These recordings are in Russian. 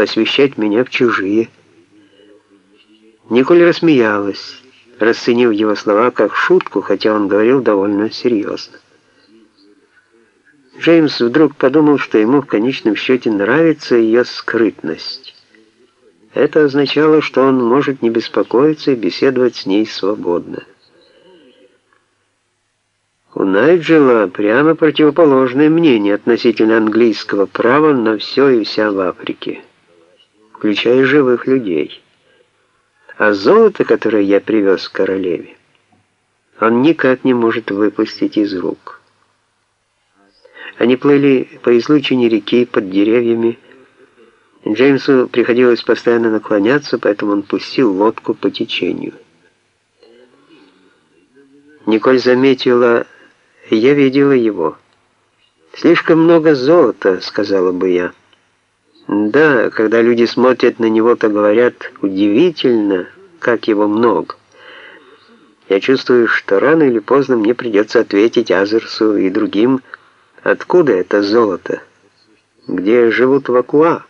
посвящать меня в чужие. Николь рассмеялась, расценив его слова как шутку, хотя он говорил довольно серьезно. Джеймс вдруг подумал, что ему в конечном счете нравится ее скрытность. Это означало, что он может не беспокоиться и беседовать с ней свободно. У Найджела прямо противоположное мнение относительно английского права на все и вся в Африке, включая живых людей. А золото, которое я привез королеве, он никак не может выпустить из рук. Они плыли по излучине реки под деревьями. Джеймсу приходилось постоянно наклоняться, поэтому он пустил лодку по течению. Николь заметила я видела его. Слишком много золота, сказала бы я. Да, когда люди смотрят на него, то говорят, удивительно, как его много. Я чувствую, что рано или поздно мне придется ответить Азерсу и другим, откуда это золото, где живут вакуа.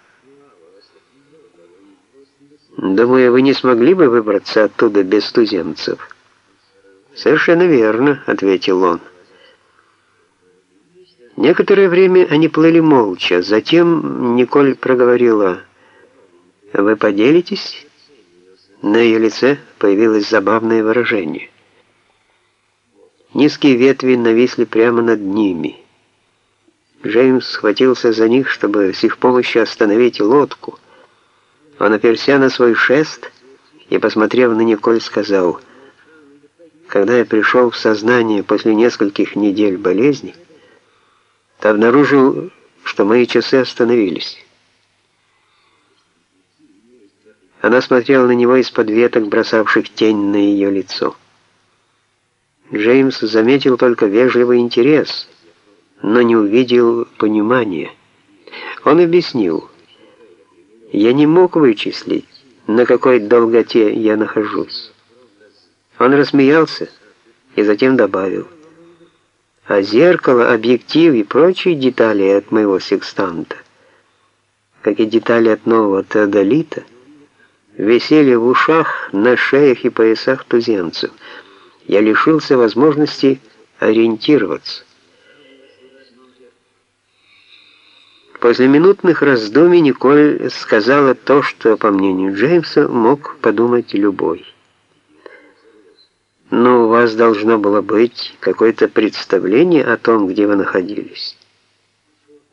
Думаю, вы не смогли бы выбраться оттуда без туземцев. Совершенно верно, ответил он. Некоторое время они плыли молча. Затем Николь проговорила, «Вы поделитесь?» На ее лице появилось забавное выражение. Низкие ветви нависли прямо над ними. Джеймс схватился за них, чтобы с их помощью остановить лодку. Он оперся на свой шест и, посмотрев на Николь, сказал, «Когда я пришел в сознание после нескольких недель болезни, то обнаружил, что мои часы остановились. Она смотрела на него из-под веток, бросавших тень на ее лицо. Джеймс заметил только вежливый интерес, но не увидел понимания. Он объяснил, «Я не мог вычислить, на какой долготе я нахожусь». Он рассмеялся и затем добавил, а зеркало, объектив и прочие детали от моего секстанта, как и детали от нового теодолита, висели в ушах, на шеях и поясах туземцев. Я лишился возможности ориентироваться. После минутных раздумий Николь сказала то, что, по мнению Джеймса, мог подумать любой. Но у вас должно было быть какое-то представление о том, где вы находились.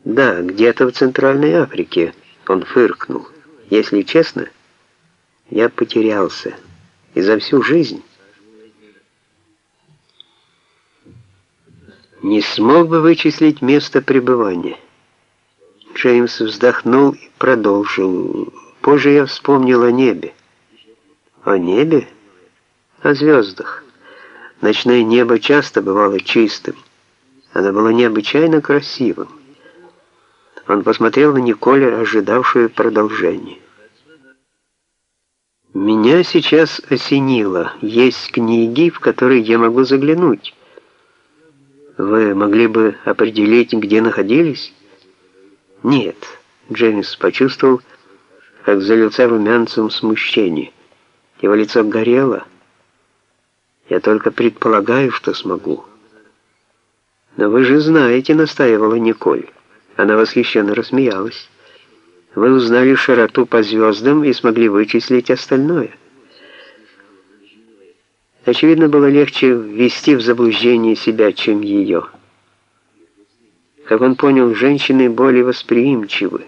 Да, где-то в Центральной Африке, он фыркнул. Если честно, я потерялся. И за всю жизнь. Не смог бы вычислить место пребывания. Джеймс вздохнул и продолжил. Позже я вспомнил о небе. О небе? О звездах. Ночное небо часто бывало чистым. Оно было необычайно красивым. Он посмотрел на Николя, ожидавшую продолжения. «Меня сейчас осенило. Есть книги, в которые я могу заглянуть. Вы могли бы определить, где находились?» «Нет», — Джеймс почувствовал, как залился румянцем смущение. Его лицо горело, — я только предполагаю, что смогу. Но вы же знаете, настаивала Николь. Она восхищенно рассмеялась. Вы узнали широту по звездам и смогли вычислить остальное. Очевидно, было легче ввести в заблуждение себя, чем ее. Как он понял, женщины более восприимчивы.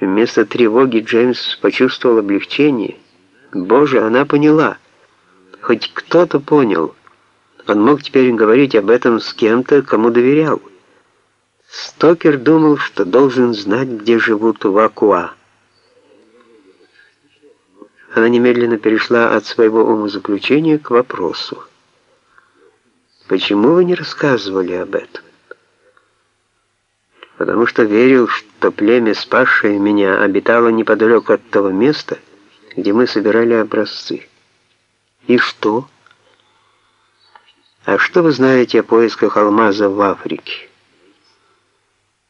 Вместо тревоги Джеймс почувствовал облегчение. Боже, она поняла — Хоть кто-то понял. Он мог теперь говорить об этом с кем-то, кому доверял. Стокер думал, что должен знать, где живут вакуа. Она немедленно перешла от своего умозаключения к вопросу. «Почему вы не рассказывали об этом?» «Потому что верил, что племя, спасшее меня, обитало неподалеку от того места, где мы собирали образцы». И что? А что вы знаете о поисках алмаза в Африке?